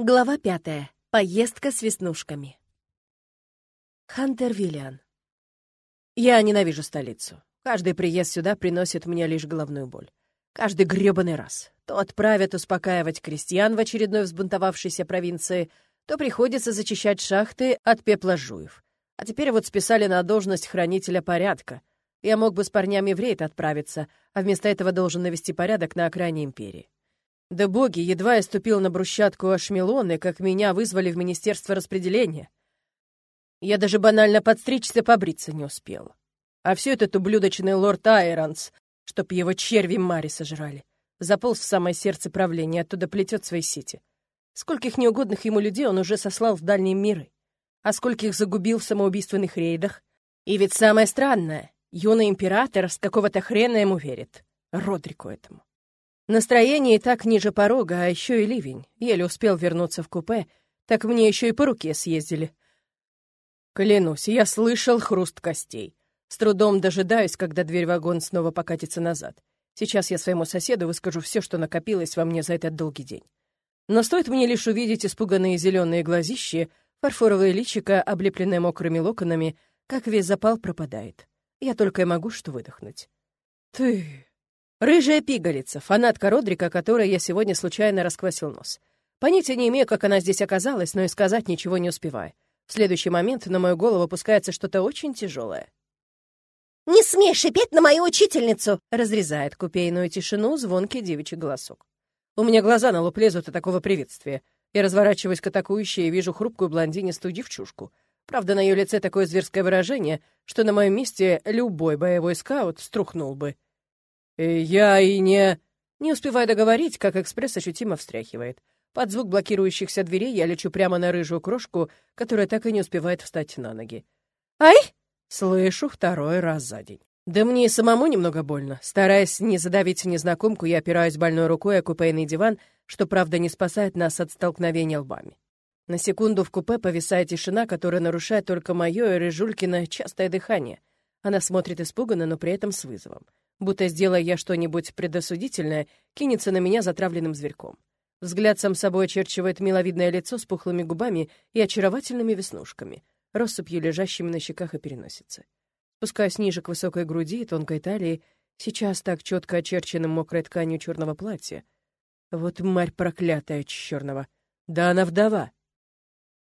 Глава пятая. Поездка с веснушками. Хантер Виллиан. Я ненавижу столицу. Каждый приезд сюда приносит мне лишь головную боль. Каждый грёбаный раз. То отправят успокаивать крестьян в очередной взбунтовавшейся провинции, то приходится зачищать шахты от пепла жуев. А теперь вот списали на должность хранителя порядка. Я мог бы с парнями в рейд отправиться, а вместо этого должен навести порядок на окраине империи. Да боги, едва я ступил на брусчатку Ашмелоны, как меня вызвали в Министерство распределения. Я даже банально подстричься побриться не успел. А все этот ублюдочный лорд Айронс, чтоб его черви Мари сожрали. Заполз в самое сердце правления, оттуда плетет свои сети. Скольких неугодных ему людей он уже сослал в дальние миры. А скольких загубил в самоубийственных рейдах. И ведь самое странное, юный император с какого-то хрена ему верит. Родрику этому. Настроение и так ниже порога, а еще и ливень. Еле успел вернуться в купе, так мне еще и по руке съездили. Клянусь, я слышал хруст костей. С трудом дожидаюсь, когда дверь вагон снова покатится назад. Сейчас я своему соседу выскажу все, что накопилось во мне за этот долгий день. Но стоит мне лишь увидеть испуганные зеленые глазищи, фарфоровое личико, облепленное мокрыми локонами, как весь запал пропадает. Я только и могу что выдохнуть. «Ты...» Рыжая пигалица, фанатка Родрика, которой я сегодня случайно расквасил нос. Понятия не имею, как она здесь оказалась, но и сказать ничего не успеваю. В следующий момент на мою голову опускается что-то очень тяжелое. «Не смей шипеть на мою учительницу!» — разрезает купейную тишину звонкий девичий голосок. У меня глаза на лоб лезут от такого приветствия. Я разворачиваюсь к атакующей и вижу хрупкую блондинистую девчушку. Правда, на ее лице такое зверское выражение, что на моем месте любой боевой скаут струхнул бы. Э, «Я и не...» Не успевая договорить, как экспресс ощутимо встряхивает. Под звук блокирующихся дверей я лечу прямо на рыжую крошку, которая так и не успевает встать на ноги. «Ай!» Слышу второй раз за день. Да мне и самому немного больно. Стараясь не задавить незнакомку, я опираюсь больной рукой о купейный диван, что, правда, не спасает нас от столкновения лбами. На секунду в купе повисает тишина, которая нарушает только мое и Рыжулькино частое дыхание. Она смотрит испуганно, но при этом с вызовом будто, сделая я что-нибудь предосудительное, кинется на меня затравленным зверьком. Взгляд сам собой очерчивает миловидное лицо с пухлыми губами и очаровательными веснушками, россыпью лежащими на щеках и переносице. Спускаясь ниже к высокой груди и тонкой талии, сейчас так четко очерченным мокрой тканью черного платья. Вот марь проклятая черного. Да она вдова.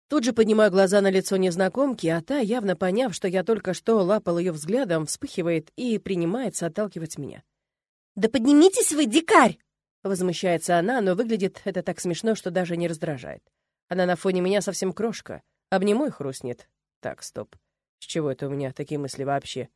Тут же поднимаю глаза на лицо незнакомки, а та, явно поняв, что я только что лапал ее взглядом, вспыхивает и принимается отталкивать меня. «Да поднимитесь вы, дикарь!» Возмущается она, но выглядит это так смешно, что даже не раздражает. Она на фоне меня совсем крошка. Обниму и хрустнет. Так, стоп. С чего это у меня такие мысли вообще?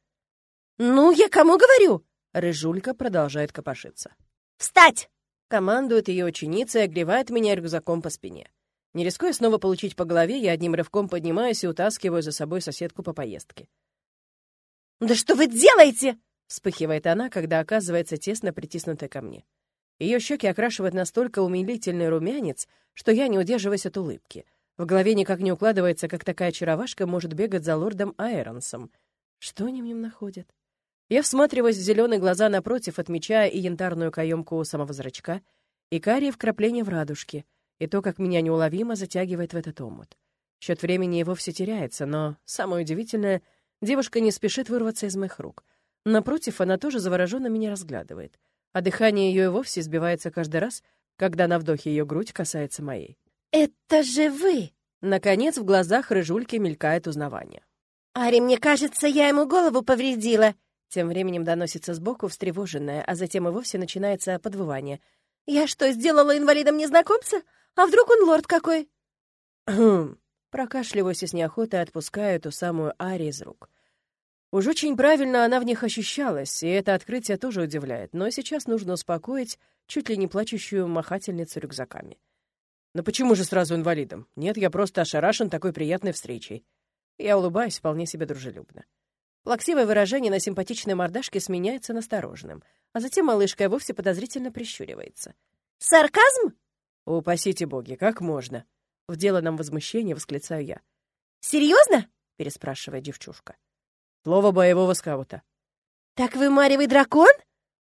«Ну, я кому говорю?» Рыжулька продолжает копошиться. «Встать!» Командует ее ученица и огревает меня рюкзаком по спине. Не рискуя снова получить по голове, я одним рывком поднимаюсь и утаскиваю за собой соседку по поездке. «Да что вы делаете?» — вспыхивает она, когда оказывается тесно притиснутая ко мне. Ее щеки окрашивают настолько умилительный румянец, что я не удерживаюсь от улыбки. В голове никак не укладывается, как такая очаровашка может бегать за лордом Айронсом. Что они в нем находят? Я всматриваюсь в зеленые глаза напротив, отмечая и янтарную каемку у самого зрачка, и карие вкрапления в радужке — и то, как меня неуловимо затягивает в этот омут. Счет времени и вовсе теряется, но, самое удивительное, девушка не спешит вырваться из моих рук. Напротив, она тоже завороженно меня разглядывает, а дыхание ее и вовсе сбивается каждый раз, когда на вдохе ее грудь касается моей. «Это же вы!» Наконец, в глазах рыжульки мелькает узнавание. «Ари, мне кажется, я ему голову повредила!» Тем временем доносится сбоку встревоженное, а затем и вовсе начинается подвывание. «Я что, сделала инвалидом незнакомца? А вдруг он лорд какой?» «Хм...» Прокашливаюсь и с неохотой отпускаю эту самую Ари из рук. Уж очень правильно она в них ощущалась, и это открытие тоже удивляет, но сейчас нужно успокоить чуть ли не плачущую махательницу рюкзаками. Но почему же сразу инвалидом? Нет, я просто ошарашен такой приятной встречей. Я улыбаюсь вполне себе дружелюбно. Плаксивое выражение на симпатичной мордашке сменяется настороженным, а затем малышка и вовсе подозрительно прищуривается. «Сарказм?» «Упасите боги, как можно?» В деланном возмущении восклицаю я. «Серьезно?» — переспрашивает девчушка. Слово боевого скаута. «Так вы маревый дракон?»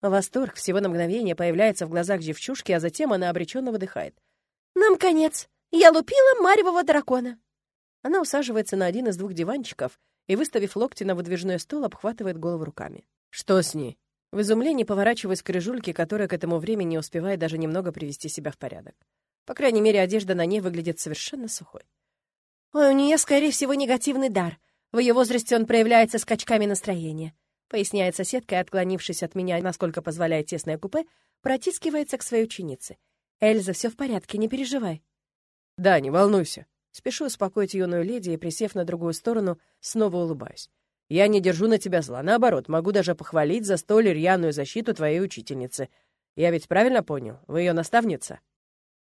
Восторг всего на мгновение появляется в глазах девчушки, а затем она обреченно выдыхает. «Нам конец. Я лупила маревого дракона. Она усаживается на один из двух диванчиков и, выставив локти на выдвижной стол, обхватывает голову руками. «Что с ней?» В изумлении поворачиваюсь к рыжульке, которая к этому времени успевает даже немного привести себя в порядок. По крайней мере, одежда на ней выглядит совершенно сухой. Ой, у нее, скорее всего, негативный дар. В ее возрасте он проявляется скачками настроения. Поясняет соседка и, отклонившись от меня, насколько позволяет тесное купе, протискивается к своей ученице. «Эльза, все в порядке, не переживай». «Да, не волнуйся». Спешу успокоить юную леди и, присев на другую сторону, снова улыбаюсь. Я не держу на тебя зла, наоборот, могу даже похвалить за столь рьяную защиту твоей учительницы. Я ведь правильно понял? Вы ее наставница?»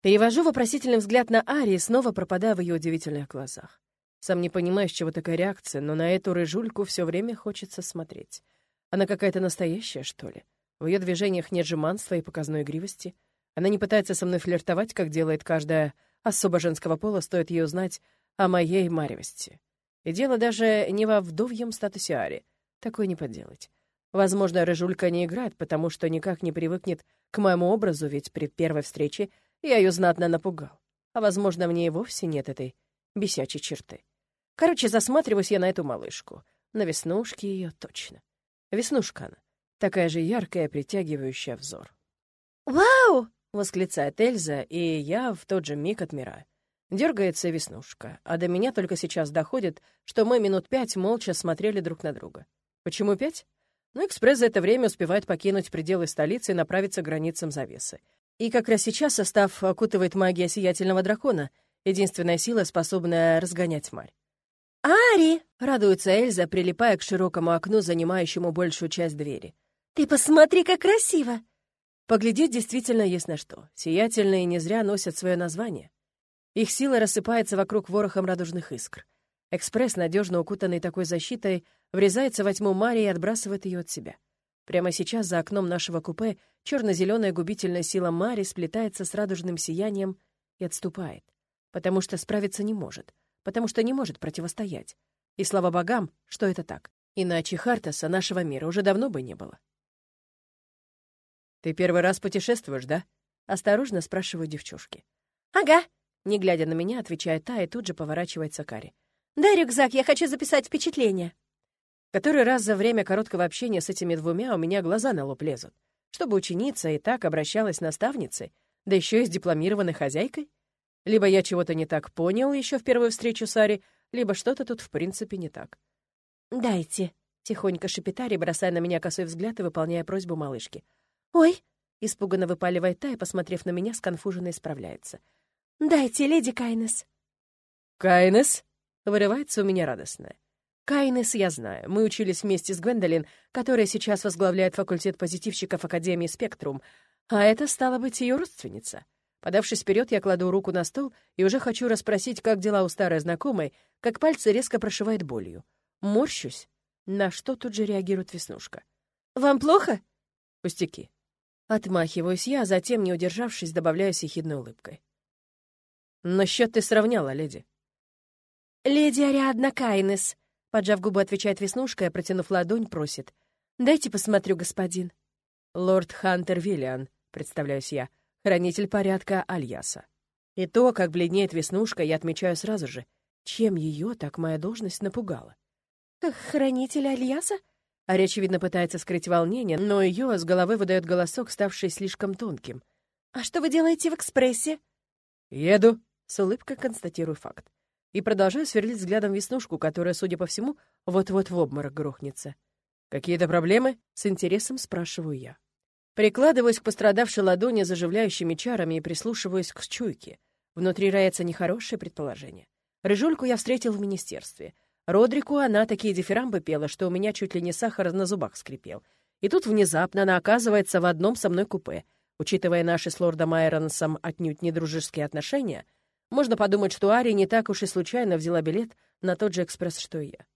Перевожу вопросительный взгляд на Ари и снова пропадаю в ее удивительных глазах. Сам не понимаю, с чего такая реакция, но на эту рыжульку все время хочется смотреть. Она какая-то настоящая, что ли? В ее движениях нет жеманства и показной игривости. Она не пытается со мной флиртовать, как делает каждая особо женского пола, стоит ей узнать о моей маревости. И дело даже не во вдовьем статусе Ари. Такое не поделать. Возможно, Рыжулька не играет, потому что никак не привыкнет к моему образу, ведь при первой встрече я ее знатно напугал. А возможно, в ней вовсе нет этой бесячей черты. Короче, засматриваюсь я на эту малышку. На веснушки ее точно. Веснушка она. Такая же яркая, притягивающая взор. «Вау!» — восклицает Эльза, и я в тот же миг отмираю. Дергается веснушка, а до меня только сейчас доходит, что мы минут пять молча смотрели друг на друга. Почему пять? Ну, экспресс за это время успевает покинуть пределы столицы и направиться к границам завесы. И как раз сейчас состав окутывает магия сиятельного дракона, единственная сила, способная разгонять марь. «Ари!» — радуется Эльза, прилипая к широкому окну, занимающему большую часть двери. «Ты посмотри, как красиво!» Поглядеть действительно есть на что. Сиятельные не зря носят свое название. Их сила рассыпается вокруг ворохом радужных искр. Экспресс, надежно укутанный такой защитой, врезается во тьму Марии и отбрасывает ее от себя. Прямо сейчас за окном нашего купе черно-зеленая губительная сила Мари сплетается с радужным сиянием и отступает, потому что справиться не может, потому что не может противостоять. И слава богам, что это так. Иначе Хартаса нашего мира уже давно бы не было. «Ты первый раз путешествуешь, да?» — осторожно спрашиваю девчушки. «Ага», не глядя на меня, отвечает та и тут же поворачивается к Аре. «Дай рюкзак, я хочу записать впечатление». Который раз за время короткого общения с этими двумя у меня глаза на лоб лезут. Чтобы ученица и так обращалась с наставницей, да еще и с дипломированной хозяйкой? Либо я чего-то не так понял еще в первую встречу с Ари, либо что-то тут в принципе не так. «Дайте», — тихонько шепетари, бросая на меня косой взгляд и выполняя просьбу малышки. «Ой!» — испуганно выпаливает та и, посмотрев на меня, сконфуженно исправляется — «Дайте, леди Кайнес». «Кайнес?» — вырывается у меня радостное. Кайнес я знаю. Мы учились вместе с Гвендолин, которая сейчас возглавляет факультет позитивщиков Академии «Спектрум», а это, стала быть, ее родственница. Подавшись вперед, я кладу руку на стол и уже хочу расспросить, как дела у старой знакомой, как пальцы резко прошивает болью. Морщусь, на что тут же реагирует Веснушка. «Вам плохо?» «Пустяки». Отмахиваюсь я, а затем, не удержавшись, добавляю с ехидной улыбкой. Но счет ты сравняла, леди. «Леди Ариадна Кайнес», — поджав губы, отвечает Веснушка и, протянув ладонь, просит. «Дайте посмотрю, господин». «Лорд Хантер Виллиан», — представляюсь я, хранитель порядка Альяса. И то, как бледнеет Веснушка, я отмечаю сразу же, чем ее так моя должность напугала. «Хранитель Альяса?» Ари, очевидно, пытается скрыть волнение, но ее с головы выдает голосок, ставший слишком тонким. «А что вы делаете в экспрессе?» «Еду», с улыбкой констатирую факт. И продолжаю сверлить взглядом веснушку, которая, судя по всему, вот-вот в обморок грохнется. «Какие-то проблемы?» — с интересом спрашиваю я. Прикладываюсь к пострадавшей ладони заживляющими чарами и прислушиваюсь к чуйке. Внутри роется нехорошее предположение. Рыжульку я встретил в министерстве. Родрику она такие дифирамбы пела, что у меня чуть ли не сахар на зубах скрипел. И тут внезапно она оказывается в одном со мной купе. Учитывая наши с лордом Айронсом отнюдь недружеские отношения — можно подумать, что Ари не так уж и случайно взяла билет на тот же экспресс, что и я.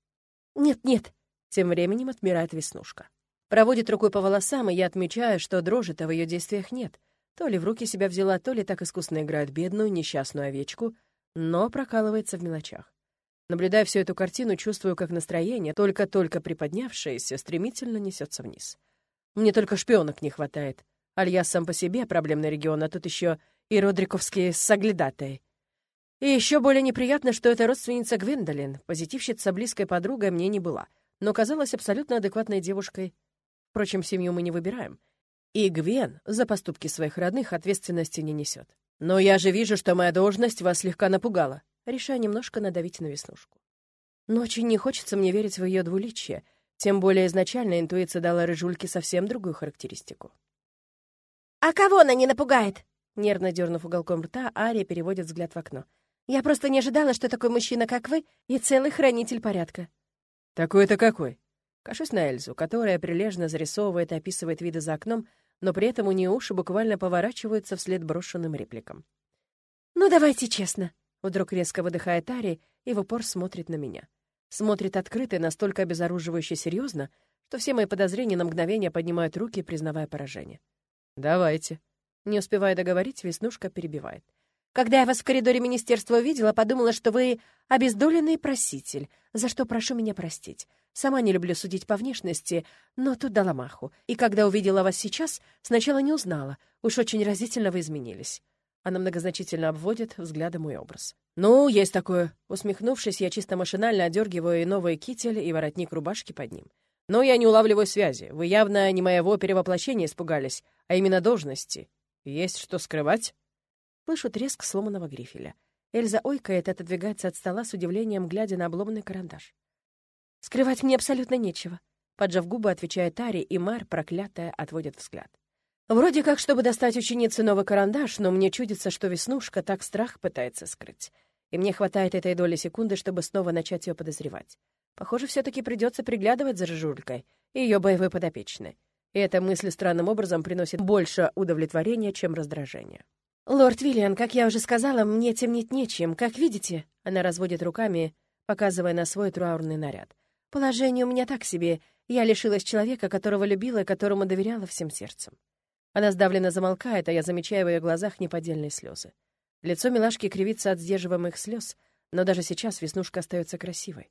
«Нет-нет», — тем временем отмирает Веснушка. Проводит рукой по волосам, и я отмечаю, что дрожи-то в ее действиях нет. То ли в руки себя взяла, то ли так искусно играет бедную, несчастную овечку, но прокалывается в мелочах. Наблюдая всю эту картину, чувствую, как настроение, только-только приподнявшееся, стремительно несется вниз. Мне только шпионок не хватает. Альяс сам по себе проблемный регион, а тут еще и родриковские соглядатые. И еще более неприятно, что это родственница Гвендолин, позитивщица близкой подругой мне не была, но казалась абсолютно адекватной девушкой. Впрочем, семью мы не выбираем. И Гвен за поступки своих родных ответственности не несет. Но я же вижу, что моя должность вас слегка напугала. Решаю немножко надавить на веснушку. Но очень не хочется мне верить в ее двуличие, тем более изначально интуиция дала рыжульке совсем другую характеристику. «А кого она не напугает?» Нервно дернув уголком рта, Ария переводит взгляд в окно. Я просто не ожидала, что такой мужчина, как вы, и целый хранитель порядка». «Такой-то какой?» Кашусь на Эльзу, которая прилежно зарисовывает и описывает виды за окном, но при этом у нее уши буквально поворачиваются вслед брошенным репликам. «Ну, давайте честно», — вдруг резко выдыхает Ари и в упор смотрит на меня. Смотрит открыто и настолько обезоруживающе серьезно, что все мои подозрения на мгновение поднимают руки, признавая поражение. «Давайте». Не успевая договорить, Веснушка перебивает. Когда я вас в коридоре министерства увидела, подумала, что вы обездоленный проситель, за что прошу меня простить. Сама не люблю судить по внешности, но тут дала маху. И когда увидела вас сейчас, сначала не узнала. Уж очень разительно вы изменились. Она многозначительно обводит взглядом мой образ. «Ну, есть такое». Усмехнувшись, я чисто машинально одергиваю и новый китель, и воротник рубашки под ним. «Но я не улавливаю связи. Вы явно не моего перевоплощения испугались, а именно должности. Есть что скрывать?» Слышу треск сломанного грифеля. Эльза ойкает и отодвигается от стола с удивлением, глядя на обломанный карандаш. «Скрывать мне абсолютно нечего», — поджав губы, отвечает Ари, и Мар, проклятая, отводит взгляд. Вроде как, чтобы достать ученице новый карандаш, но мне чудится, что Веснушка так страх пытается скрыть. И мне хватает этой доли секунды, чтобы снова начать ее подозревать. Похоже, все таки придется приглядывать за Жужулькой и ее боевой подопечной. И эта мысль странным образом приносит больше удовлетворения, чем раздражения. «Лорд Виллиан, как я уже сказала, мне темнеть нечем. Как видите...» Она разводит руками, показывая на свой траурный наряд. «Положение у меня так себе. Я лишилась человека, которого любила и которому доверяла всем сердцем». Она сдавленно замолкает, а я замечаю в ее глазах неподдельные слезы. Лицо милашки кривится от сдерживаемых слез, но даже сейчас Веснушка остается красивой.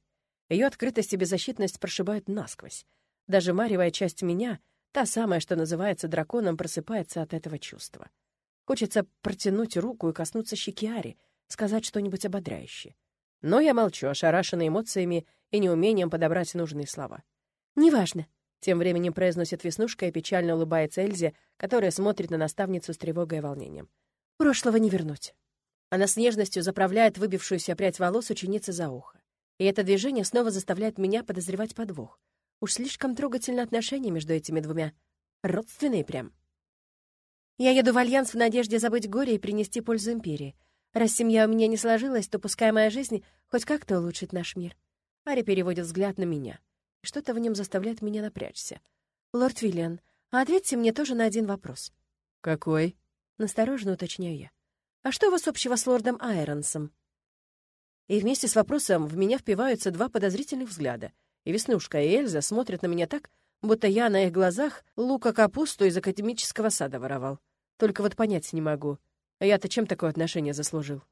Ее открытость и беззащитность прошибают насквозь. Даже маревая часть меня, та самая, что называется драконом, просыпается от этого чувства. Хочется протянуть руку и коснуться щеки Ари, сказать что-нибудь ободряющее. Но я молчу, ошарашенный эмоциями и неумением подобрать нужные слова. «Неважно», — тем временем произносит Веснушка и печально улыбается Эльзе, которая смотрит на наставницу с тревогой и волнением. «Прошлого не вернуть». Она с нежностью заправляет выбившуюся прядь волос ученицы за ухо. И это движение снова заставляет меня подозревать подвох. Уж слишком трогательное отношение между этими двумя. Родственные прям. Я еду в Альянс в надежде забыть горе и принести пользу Империи. Раз семья у меня не сложилась, то пускай моя жизнь хоть как-то улучшит наш мир. Ари переводит взгляд на меня. Что-то в нем заставляет меня напрячься. «Лорд Виллиан, а ответьте мне тоже на один вопрос». «Какой?» — настороженно уточняю я. «А что у вас общего с лордом Айронсом?» И вместе с вопросом в меня впиваются два подозрительных взгляда. И Веснушка, и Эльза смотрят на меня так, будто я на их глазах лука-капусту из академического сада воровал. Только вот понять не могу. Я-то чем такое отношение заслужил?